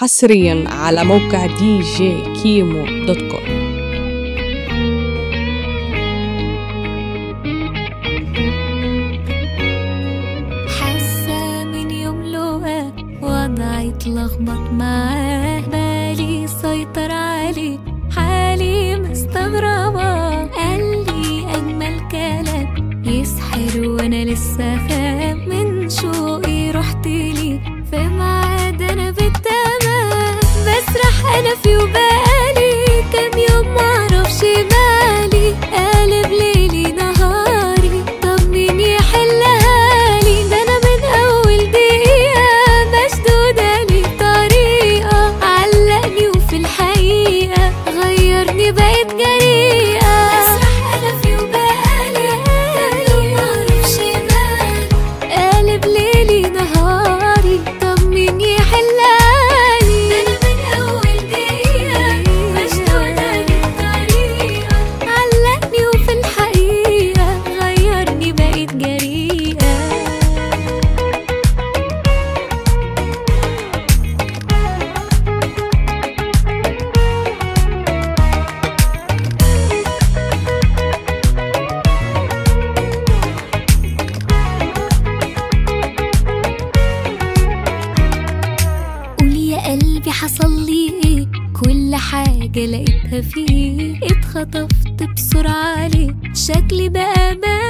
حصريا على موقع دي جي كيمو dot com. حاسة من يوم لقاء وضعي أتلخبط معاه Gir حصل لي كل حاجة لقيتها فيه. اتخطفت بسرعة ليه؟ شكلي بقى بقى